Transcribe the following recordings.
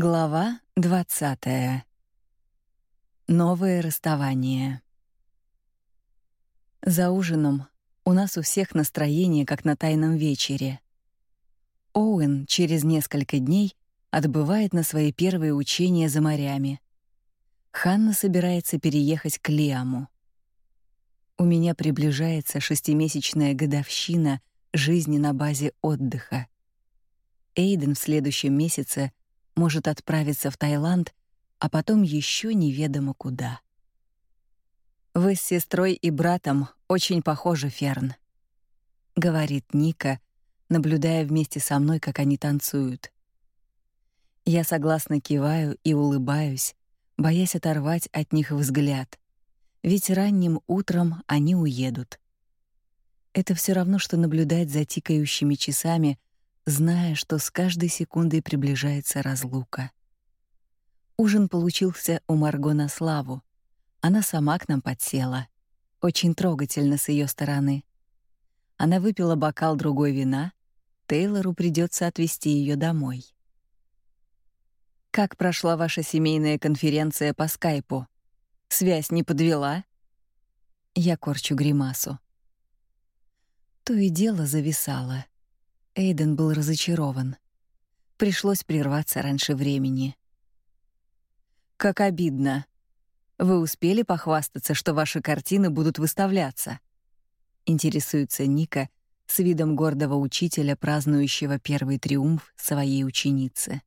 Глава 20. Новое расставание. За ужином у нас у всех настроение как на тайном вечере. Оуэн через несколько дней отбывает на свои первые учения за морями. Ханна собирается переехать к Лиаму. У меня приближается шестимесячная годовщина жизни на базе отдыха. Эйден в следующем месяце может отправиться в Таиланд, а потом еще неведомо куда. Вы с сестрой и братом очень похожи, Ферн, говорит Ника, наблюдая вместе со мной, как они танцуют. Я согласно киваю и улыбаюсь, боясь оторвать от них взгляд. Ведь ранним утром они уедут. Это все равно что наблюдать за тикающими часами, зная, что с каждой секундой приближается разлука. Ужин получился у Марго на славу. Она сама к нам подсела. Очень трогательно с ее стороны. Она выпила бокал другой вина. Тейлору придется отвезти ее домой. Как прошла ваша семейная конференция по Скайпу? Связь не подвела? Я корчу гримасу. То и дело зависало. Эйден был разочарован. Пришлось прерваться раньше времени. Как обидно. Вы успели похвастаться, что ваши картины будут выставляться? Интересуется Ника с видом гордого учителя, празднующего первый триумф своей ученицы.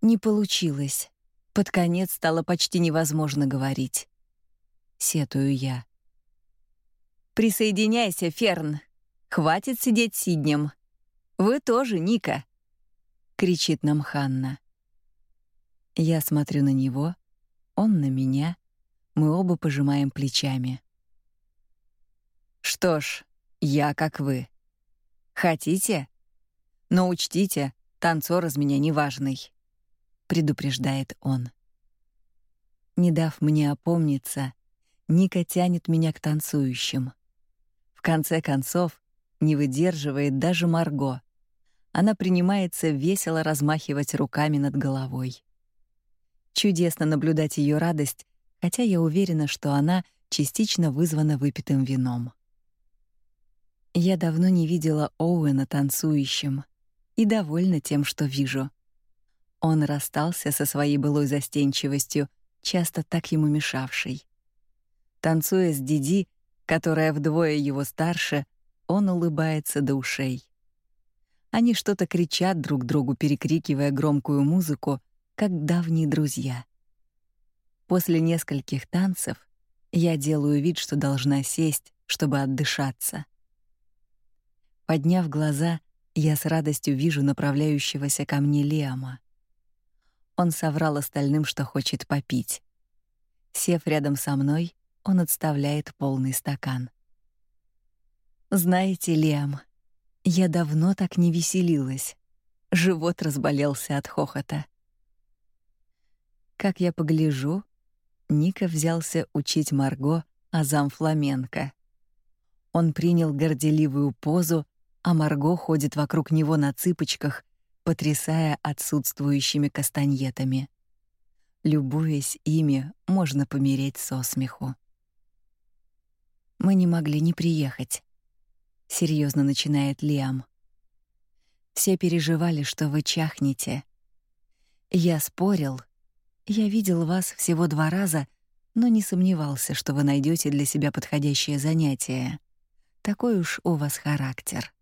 Не получилось. Под конец стало почти невозможно говорить. Сетую я. Присоединяйся, Ферн. Хватит сидеть сиднем. Вы тоже, Ника, кричит нам Ханна. Я смотрю на него, он на меня. Мы оба пожимаем плечами. Что ж, я как вы. Хотите? Но учтите, танцор из меня неважный, предупреждает он. Не дав мне опомниться, Ника тянет меня к танцующим. В конце концов, не выдерживает даже Марго. Она принимается весело размахивать руками над головой. Чудесно наблюдать ее радость, хотя я уверена, что она частично вызвана выпитым вином. Я давно не видела Оуэна танцующим и довольна тем, что вижу. Он расстался со своей былой застенчивостью, часто так ему мешавшей. Танцуя с Диди, которая вдвое его старше, он улыбается до ушей. Они что-то кричат друг другу, перекрикивая громкую музыку, как давние друзья. После нескольких танцев я делаю вид, что должна сесть, чтобы отдышаться. Подняв глаза, я с радостью вижу направляющегося ко мне Лиама. Он соврал остальным, что хочет попить. Сев рядом со мной, он отставляет полный стакан. Знаете, Лиам, я давно так не веселилась. Живот разболелся от хохота. Как я погляжу, Ника взялся учить Марго азам фламенко. Он принял горделивую позу, а Марго ходит вокруг него на цыпочках, потрясая отсутствующими кастаньетами. Любуясь ими, можно помереть со смеху. Мы не могли не приехать серьезно начинает Лиам. Все переживали, что вы чахнете. Я спорил. Я видел вас всего два раза, но не сомневался, что вы найдете для себя подходящее занятие. Такой уж у вас характер.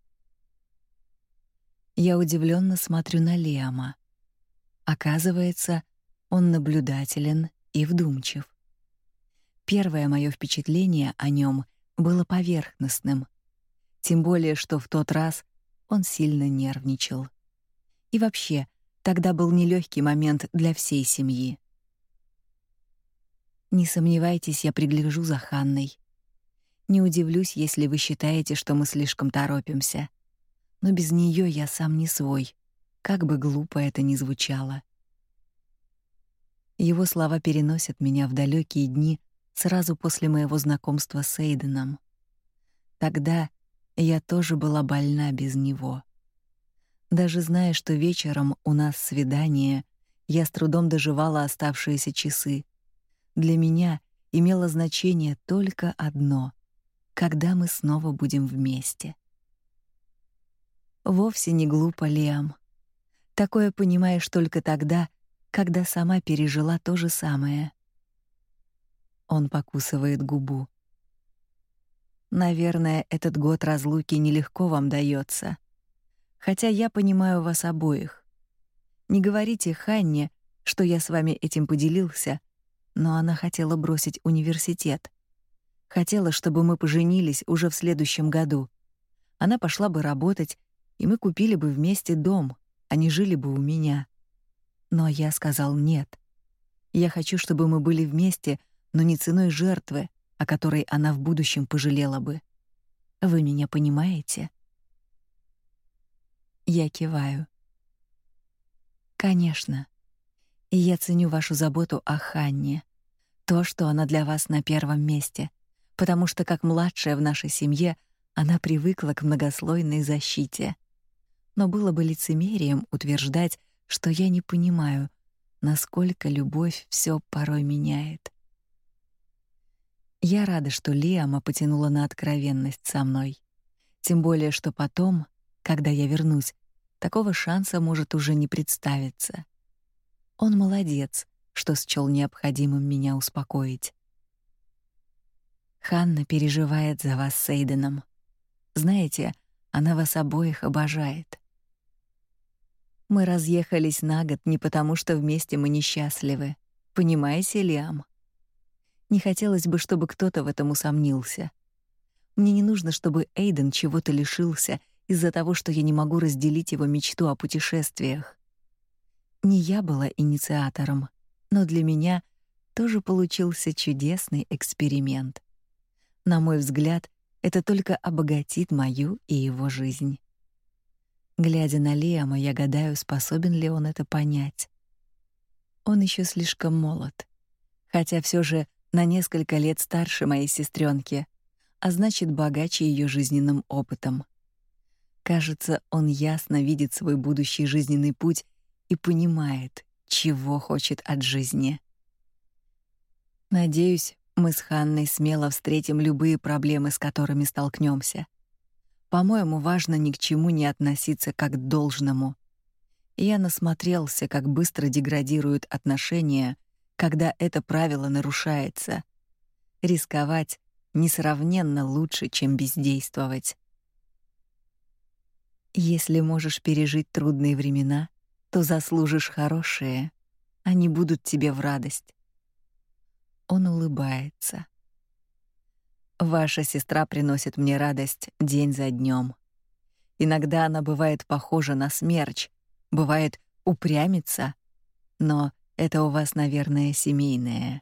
Я удивленно смотрю на Лиама. Оказывается, он наблюдателен и вдумчив. Первое мое впечатление о нем было поверхностным, тем более, что в тот раз он сильно нервничал. И вообще, тогда был нелегкий момент для всей семьи. Не сомневайтесь, я пригляжу за Ханной. Не удивлюсь, если вы считаете, что мы слишком торопимся. Но без нее я сам не свой, как бы глупо это ни звучало. Его слова переносят меня в далекие дни сразу после моего знакомства с Эйденом. Тогда я тоже была больна без него. Даже зная, что вечером у нас свидание, я с трудом доживала оставшиеся часы. Для меня имело значение только одно — когда мы снова будем вместе. Вовсе не глупо, Лиам. Такое понимаешь только тогда, когда сама пережила то же самое. Он покусывает губу. Наверное, этот год разлуки нелегко вам дается. Хотя я понимаю вас обоих. Не говорите Ханне, что я с вами этим поделился, но она хотела бросить университет. Хотела, чтобы мы поженились уже в следующем году. Она пошла бы работать, и мы купили бы вместе дом, а не жили бы у меня. Но я сказал нет. Я хочу, чтобы мы были вместе, но не ценой жертвы, о которой она в будущем пожалела бы. Вы меня понимаете? Я киваю. Конечно. И я ценю вашу заботу о Ханне. То, что она для вас на первом месте, потому что как младшая в нашей семье, она привыкла к многослойной защите. Но было бы лицемерием утверждать, что я не понимаю, насколько любовь все порой меняет. Я рада, что Лиама потянула на откровенность со мной. Тем более, что потом, когда я вернусь, такого шанса может уже не представиться. Он молодец, что счёл необходимым меня успокоить. Ханна переживает за вас с Эйденом. Знаете, она вас обоих обожает. Мы разъехались на год не потому, что вместе мы несчастливы. Понимаете, Лиам? Не хотелось бы, чтобы кто-то в этом усомнился. Мне не нужно, чтобы Эйден чего-то лишился из-за того, что я не могу разделить его мечту о путешествиях. Не я была инициатором, но для меня тоже получился чудесный эксперимент. На мой взгляд, это только обогатит мою и его жизнь. Глядя на Лиама, я гадаю, способен ли он это понять. Он еще слишком молод, хотя все же на несколько лет старше моей сестренки, а значит, богаче ее жизненным опытом. Кажется, он ясно видит свой будущий жизненный путь и понимает, чего хочет от жизни. Надеюсь, мы с Ханной смело встретим любые проблемы, с которыми столкнемся. По-моему, важно ни к чему не относиться как к должному. Я насмотрелся, как быстро деградируют отношения, когда это правило нарушается. Рисковать несравненно лучше, чем бездействовать. Если можешь пережить трудные времена, то заслужишь хорошие, они будут тебе в радость. Он улыбается. Ваша сестра приносит мне радость день за днем. Иногда она бывает похожа на смерч, бывает упрямится, но это у вас, наверное, семейное.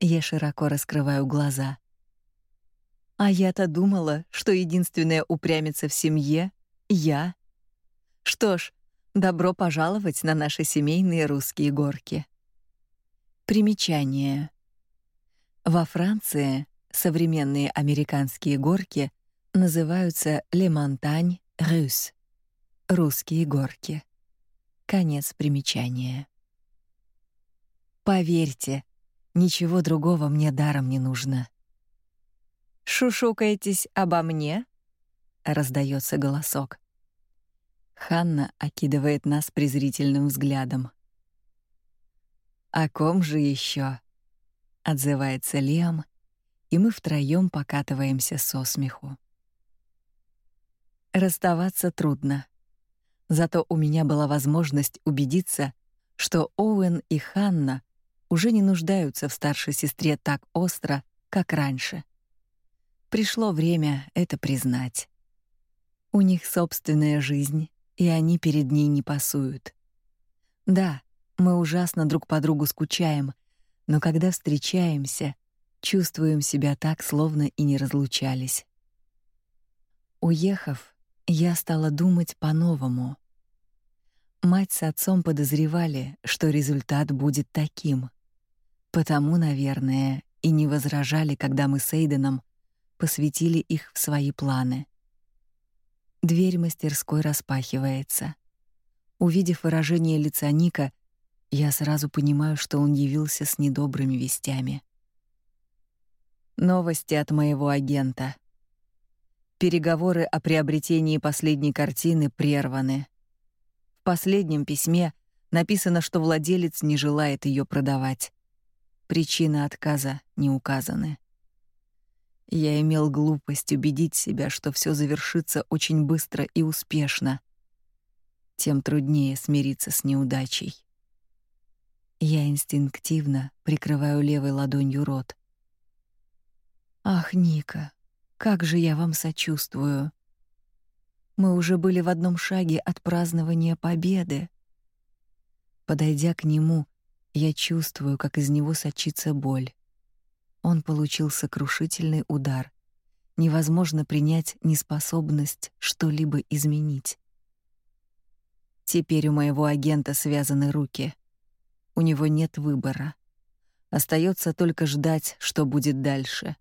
Я широко раскрываю глаза. А я-то думала, что единственная упрямица в семье я. Что ж, добро пожаловать на наши семейные русские горки. Примечание. Во Франции современные американские горки называются Montagne Russe. Русские горки. Конец примечания. Поверьте, ничего другого мне даром не нужно. Шушукаетесь обо мне? раздается голосок. Ханна окидывает нас презрительным взглядом. О ком же еще? отзывается Лиам, и мы втроем покатываемся со смеху. Расставаться трудно. Зато у меня была возможность убедиться, что Оуэн и Ханна уже не нуждаются в старшей сестре так остро, как раньше. Пришло время это признать. У них собственная жизнь, и они перед ней не пасуют. Да, мы ужасно друг по другу скучаем, но когда встречаемся, чувствуем себя так, словно и не разлучались. Уехав, я стала думать по-новому. Мать с отцом подозревали, что результат будет таким. Потому, наверное, и не возражали, когда мы с Эйденом посвятили их в свои планы. Дверь мастерской распахивается. Увидев выражение лица Ника, я сразу понимаю, что он явился с недобрыми вестями. Новости от моего агента. Переговоры о приобретении последней картины прерваны. В последнем письме написано, что владелец не желает ее продавать. Причины отказа не указаны. Я имел глупость убедить себя, что все завершится очень быстро и успешно. Тем труднее смириться с неудачей. Я инстинктивно прикрываю левой ладонью рот. Ах, Ника, как же я вам сочувствую. Мы уже были в одном шаге от празднования победы. Подойдя к нему, я чувствую, как из него сочится боль. Он получил сокрушительный удар. Невозможно принять неспособность что-либо изменить. Теперь у моего агента связаны руки. У него нет выбора. Остается только ждать, что будет дальше.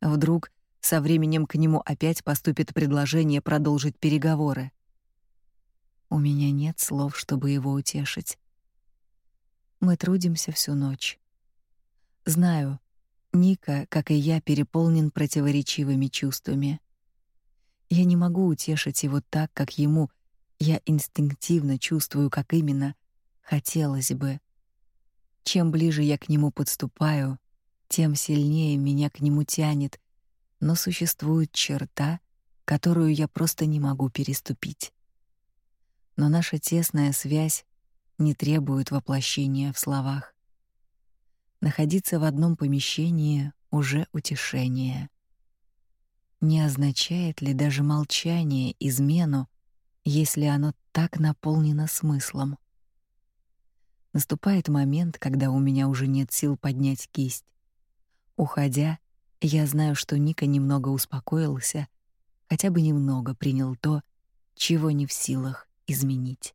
Вдруг со временем к нему опять поступит предложение продолжить переговоры. У меня нет слов, чтобы его утешить. Мы трудимся всю ночь. Знаю, Ника, как и я, переполнен противоречивыми чувствами. Я не могу утешить его так, как ему. Я инстинктивно чувствую, как именно хотелось бы. Чем ближе я к нему подступаю, тем сильнее меня к нему тянет, но существует черта, которую я просто не могу переступить. Но наша тесная связь не требует воплощения в словах. Находиться в одном помещении уже утешение. Не означает ли даже молчание измену, если оно так наполнено смыслом? Наступает момент, когда у меня уже нет сил поднять кисть. Уходя, я знаю, что Ника немного успокоился, хотя бы немного принял то, чего не в силах изменить.